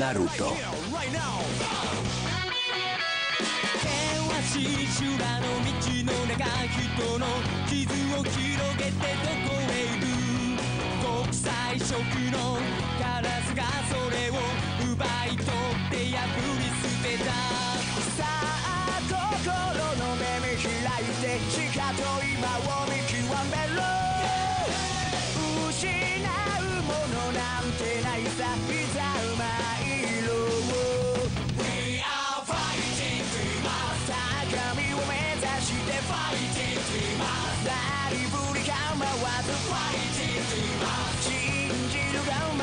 Naruto.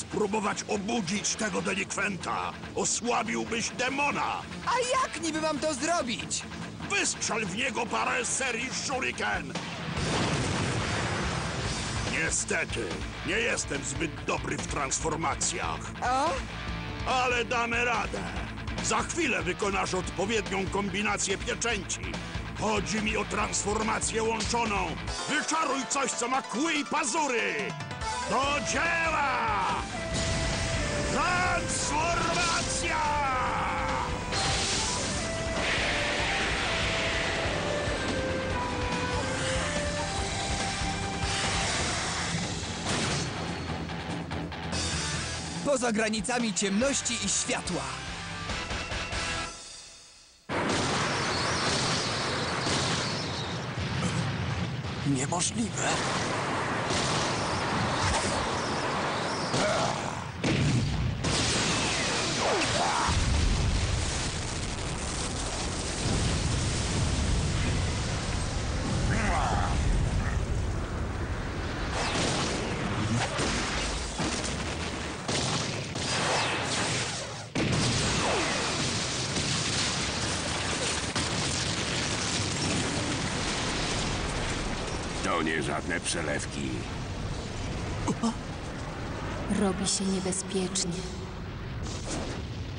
spróbować obudzić tego delikwenta. Osłabiłbyś demona. A jak niby mam to zrobić? Wystrzel w niego parę serii shuriken. Niestety, nie jestem zbyt dobry w transformacjach, O? ale damy radę. Za chwilę wykonasz odpowiednią kombinację pieczęci. Chodzi mi o transformację łączoną. Wyczaruj coś, co ma kły i pazury. Do dzieła! Poza granicami ciemności i światła. Niemożliwe. Żadne przelewki. Robi się niebezpiecznie.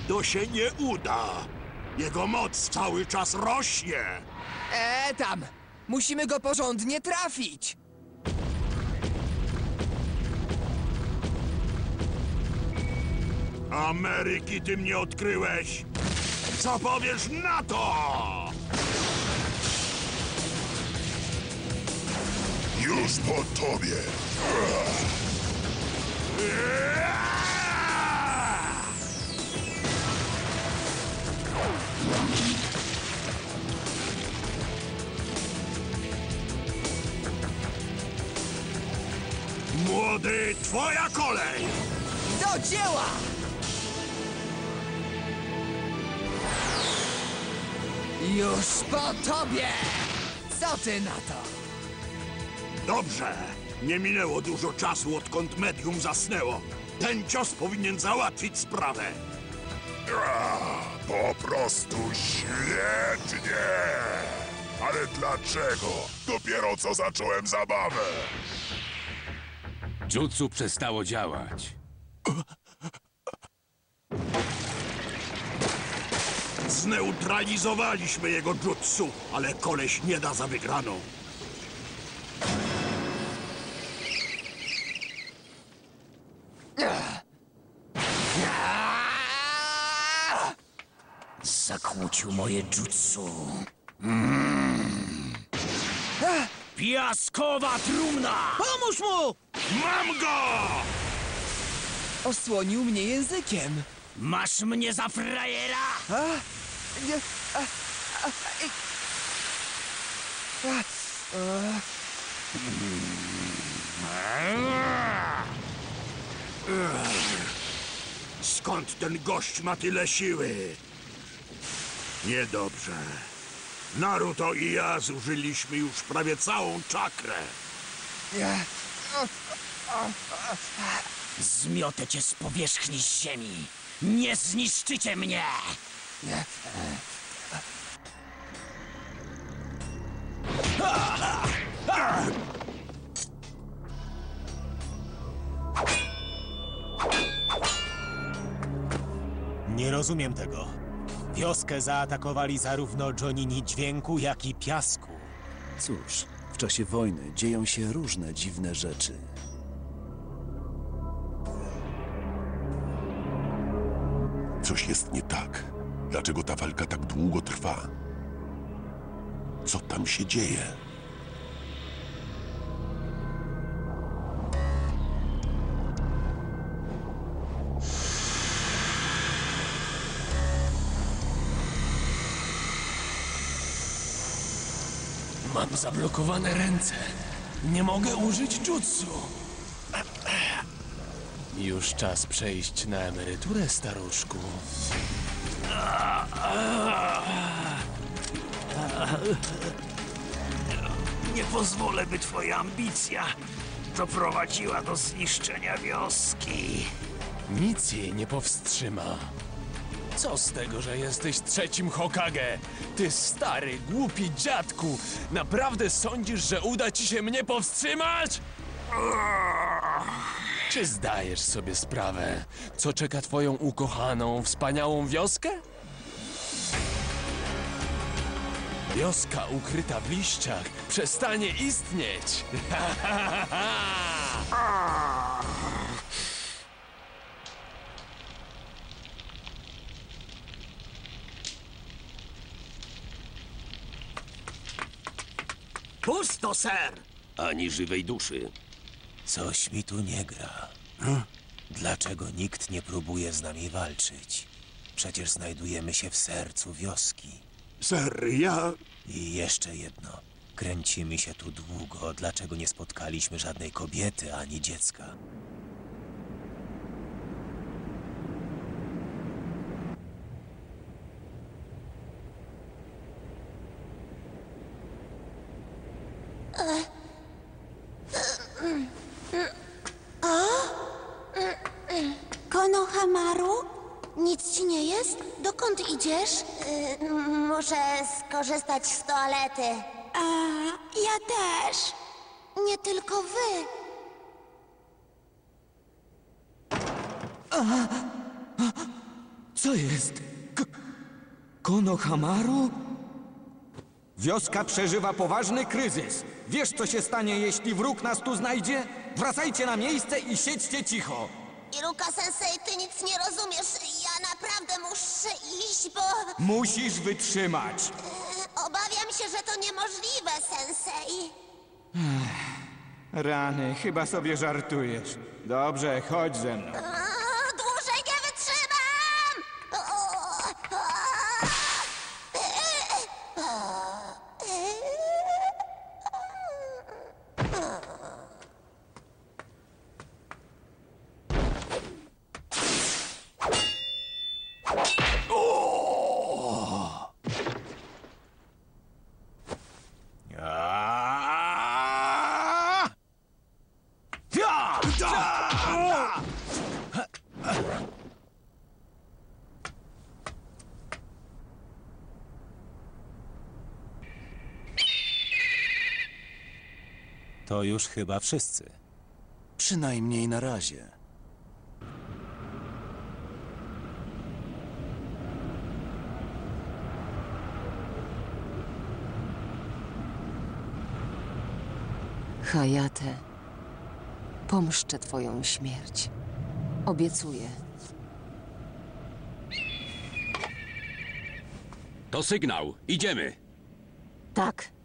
To się nie uda. Jego moc cały czas rośnie. E, tam! Musimy go porządnie trafić! Ameryki ty mnie odkryłeś. Co powiesz na to? Już po tobie. Młody, twoja kolej! Do dzieła! Już po tobie! Co ty na to? Dobrze. Nie minęło dużo czasu, odkąd medium zasnęło. Ten cios powinien załatwić sprawę. A, po prostu świetnie! Ale dlaczego? Dopiero co zacząłem zabawę. Jutsu przestało działać. Zneutralizowaliśmy jego jutsu, ale koleś nie da za wygraną. Zakłócił moje jutsu. Piaskowa trumna! Pomóż mu! Mam go! Osłonił mnie językiem. Masz mnie za frajera! A? Nie, a, a, i- a, a. Skąd ten gość ma tyle siły? Niedobrze. Naruto i ja zużyliśmy już prawie całą czakrę. Nie. Zmiotę cię z powierzchni ziemi! Nie zniszczycie mnie! Nie rozumiem tego. Wioskę zaatakowali zarówno Johnini dźwięku, jak i piasku. Cóż, w czasie wojny dzieją się różne dziwne rzeczy. Coś jest nie tak. Dlaczego ta walka tak długo trwa? Co tam się dzieje? Mam zablokowane ręce. Nie mogę użyć jutsu. Już czas przejść na emeryturę, staruszku. Nie pozwolę, by twoja ambicja doprowadziła do zniszczenia wioski. Nic jej nie powstrzyma. Co z tego, że jesteś trzecim Hokage? Ty stary, głupi dziadku! Naprawdę sądzisz, że uda ci się mnie powstrzymać? Czy zdajesz sobie sprawę, co czeka twoją ukochaną, wspaniałą wioskę? Wioska ukryta w liściach przestanie istnieć. Pusto, ser! Ani żywej duszy. Coś mi tu nie gra. Dlaczego nikt nie próbuje z nami walczyć? Przecież znajdujemy się w sercu wioski. Ser, ja... I jeszcze jedno. Kręcimy się tu długo. Dlaczego nie spotkaliśmy żadnej kobiety ani dziecka? Konohamaru? Nic ci nie jest? Dokąd idziesz? Y, muszę skorzystać z toalety. A, ja też. Nie tylko wy. Co jest? K Konohamaru? Wioska przeżywa poważny kryzys. Wiesz, co się stanie, jeśli wróg nas tu znajdzie? Wracajcie na miejsce i siedźcie cicho. Iruka sensei, ty nic nie rozumiesz. Ja naprawdę muszę iść, bo Musisz wytrzymać. obawiam się, że to niemożliwe, sensei. Rany, chyba sobie żartujesz. Dobrze, chodź ze mną. A, Dłużej nie wytrzymam! To już chyba wszyscy. Przynajmniej na razie. Hayate, pomszczę twoją śmierć. Obiecuję. To sygnał. Idziemy. Tak.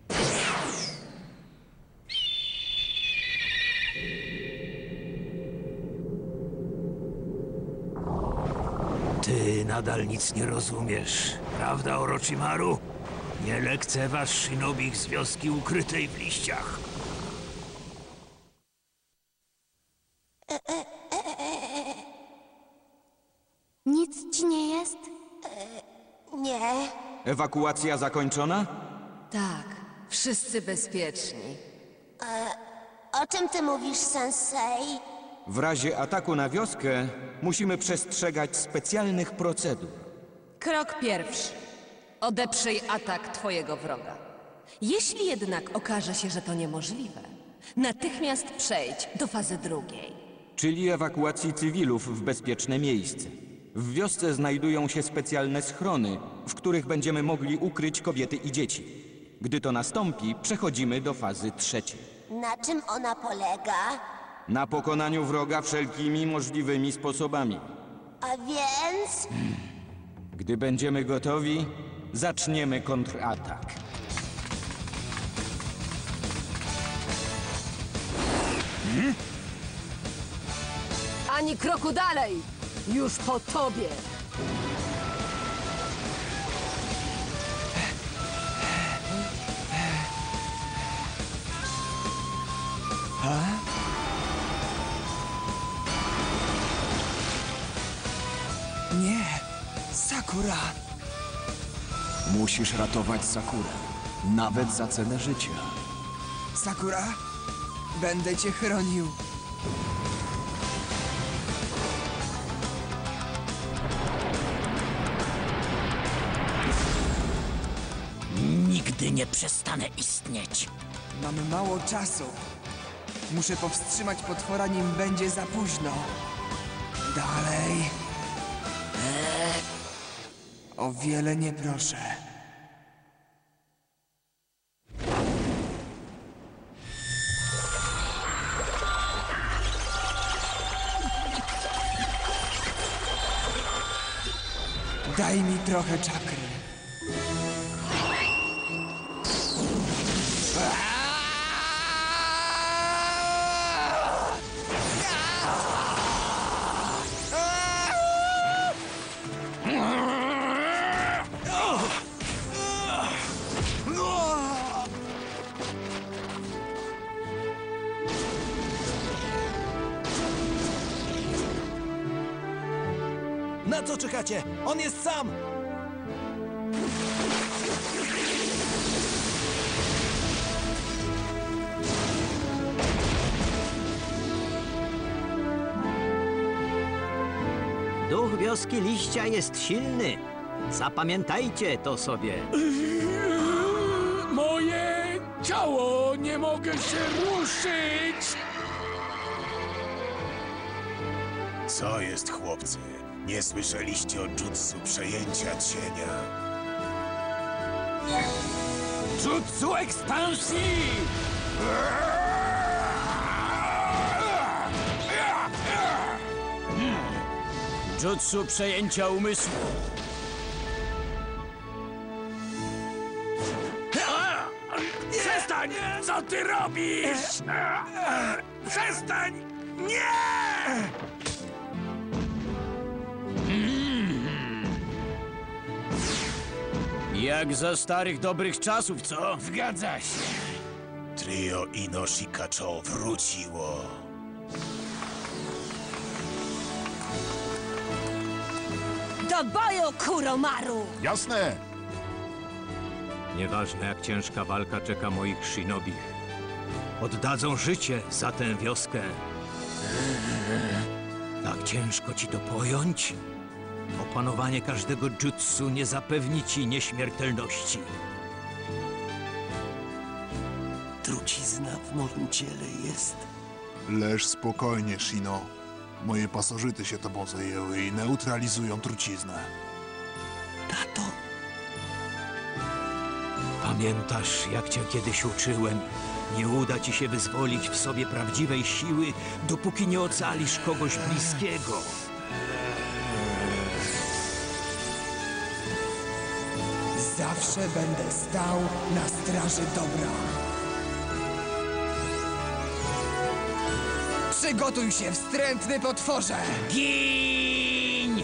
Nadal nic nie rozumiesz, prawda, Orochimaru? Nie lekceważ shinobich z wioski ukrytej w liściach. Nic ci nie jest? Nie. Ewakuacja zakończona? Tak. Wszyscy bezpieczni. O czym ty mówisz, sensei? W razie ataku na wioskę musimy przestrzegać specjalnych procedur. Krok pierwszy. Odeprzyj atak twojego wroga. Jeśli jednak okaże się, że to niemożliwe, natychmiast przejdź do fazy drugiej. Czyli ewakuacji cywilów w bezpieczne miejsce. W wiosce znajdują się specjalne schrony, w których będziemy mogli ukryć kobiety i dzieci. Gdy to nastąpi, przechodzimy do fazy trzeciej. Na czym ona polega? Na pokonaniu wroga wszelkimi możliwymi sposobami. A więc... Gdy będziemy gotowi, zaczniemy kontratak. Ani kroku dalej! Już po tobie! Sakura! Musisz ratować Sakurę. Nawet za cenę życia. Sakura! Będę cię chronił. Nigdy nie przestanę istnieć. Mam mało czasu. Muszę powstrzymać potwora, nim będzie za późno. Dalej. O wiele nie proszę. Daj mi trochę czakry. Co czekacie? On jest sam! Duch wioski liścia jest silny. Zapamiętajcie to sobie. Moje ciało, nie mogę się ruszyć! Co jest, chłopcy? Nie słyszeliście o jutsu przejęcia cienia? Jutsu ekspansji! Jutsu przejęcia umysłu. Przestań! Co ty robisz? Przestań! Nie! Jak za starych dobrych czasów, co? Zgadza się. Trio Ino Shikacho wróciło. Do boju, Kuromaru! Jasne! Nieważne jak ciężka walka czeka moich shinobi. Oddadzą życie za tę wioskę. Tak ciężko ci to pojąć? Opanowanie każdego jutsu nie zapewni ci nieśmiertelności. Trucizna w moim ciele jest. Leż spokojnie, Shino. Moje pasożyty się tobą zajęły i neutralizują truciznę. Tato, Pamiętasz, jak cię kiedyś uczyłem? Nie uda ci się wyzwolić w sobie prawdziwej siły, dopóki nie ocalisz kogoś bliskiego. Zawsze będę stał na straży dobra. Przygotuj się, wstrętny potworze! Gin!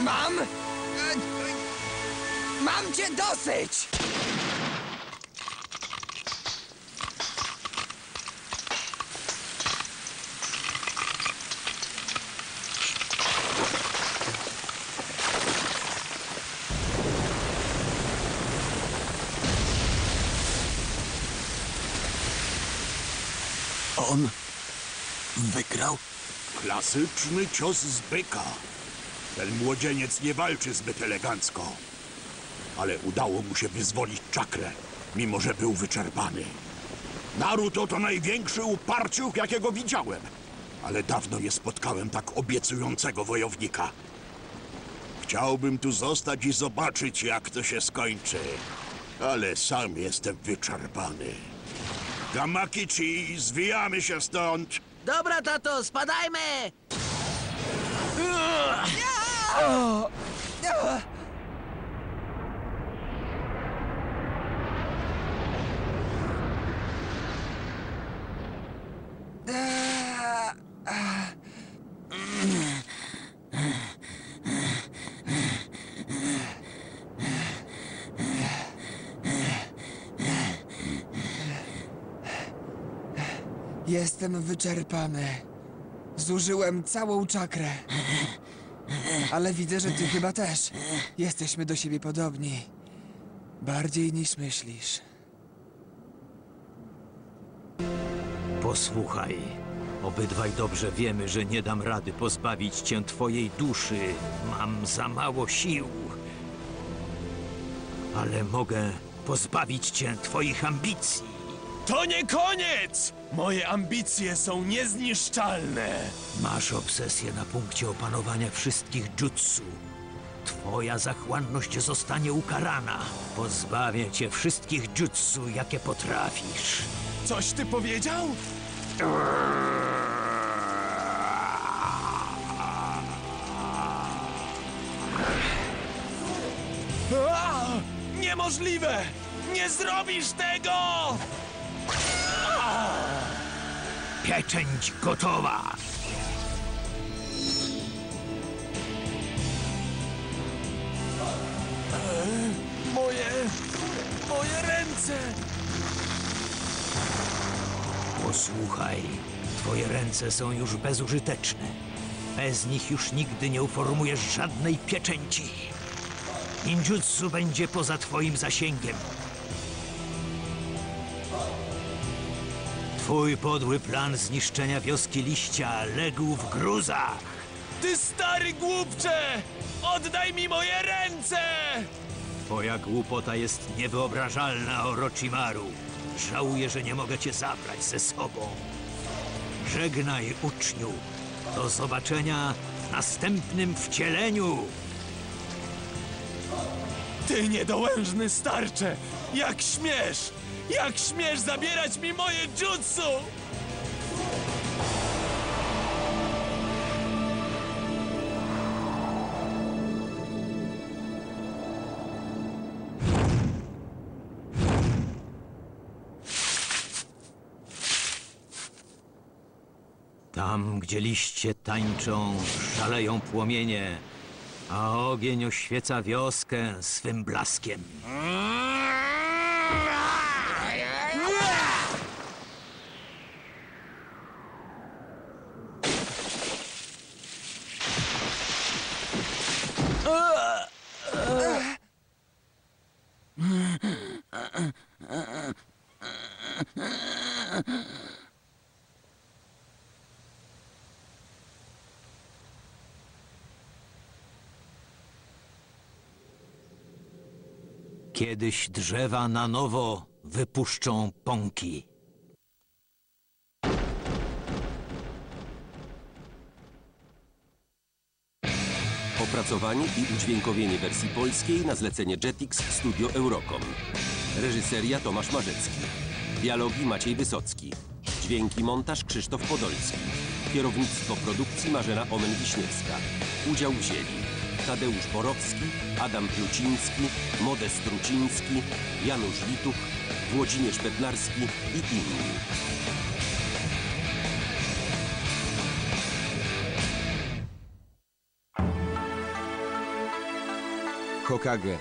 Mam! Mam cię dosyć! On wygrał? Klasyczny cios z byka. Ten młodzieniec nie walczy zbyt elegancko. Ale udało mu się wyzwolić czakrę, mimo że był wyczerpany. Naruto to największy uparciuch, jakiego widziałem. Ale dawno nie spotkałem tak obiecującego wojownika. Chciałbym tu zostać i zobaczyć, jak to się skończy. Ale sam jestem wyczerpany. Gamakichi, zwijamy się stąd. Dobra, tato, spadajmy! Jestem wyczerpany. Zużyłem całą czakrę. Ale widzę, że ty chyba też. Jesteśmy do siebie podobni. Bardziej niż myślisz. Posłuchaj. Obydwaj dobrze wiemy, że nie dam rady pozbawić cię twojej duszy. Mam za mało sił. Ale mogę pozbawić cię twoich ambicji. To nie koniec! Moje ambicje są niezniszczalne. Masz obsesję na punkcie opanowania wszystkich jutsu. Twoja zachłanność zostanie ukarana. Pozbawię cię wszystkich jutsu, jakie potrafisz. Coś ty powiedział? A! Niemożliwe! Nie zrobisz tego! Pieczęć gotowa! Moje... moje ręce! Posłuchaj, twoje ręce są już bezużyteczne. Bez nich już nigdy nie uformujesz żadnej pieczęci. Ninjutsu będzie poza twoim zasięgiem. Twój podły plan zniszczenia wioski liścia legł w gruzach. Ty stary głupcze! Oddaj mi moje ręce! Twoja głupota jest niewyobrażalna, Orochimaru. Żałuję, że nie mogę cię zabrać ze sobą. Żegnaj, uczniu. Do zobaczenia w następnym wcieleniu. Ty niedołężny starcze! Jak śmiesz! Jak śmiesz zabierać mi moje jutsu! Tam, gdzie liście tańczą, szaleją płomienie, a ogień oświeca wioskę swym blaskiem. Kiedyś drzewa na nowo wypuszczą pąki. Opracowanie i udźwiękowienie wersji polskiej na zlecenie Jetix Studio Eurocom. Reżyseria Tomasz Marzecki. Dialogi Maciej Wysocki. Dźwięki montaż Krzysztof Podolski. Kierownictwo produkcji Marzena Omen-Wiśniewska. Udział wzięli Tadeusz Borowski, Adam Pluciński, Modest Truciński, Janusz Wituch, Włodzimierz Bednarski i inni. Hokage,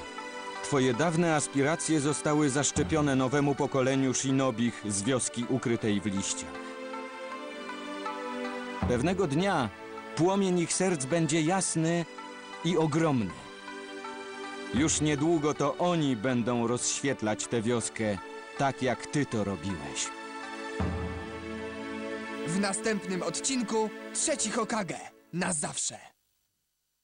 twoje dawne aspiracje zostały zaszczepione nowemu pokoleniu shinobich z wioski ukrytej w liściach. Pewnego dnia płomień ich serc będzie jasny i ogromny. Już niedługo to oni będą rozświetlać tę wioskę, tak jak ty to robiłeś. W następnym odcinku trzeci Hokage. Na zawsze.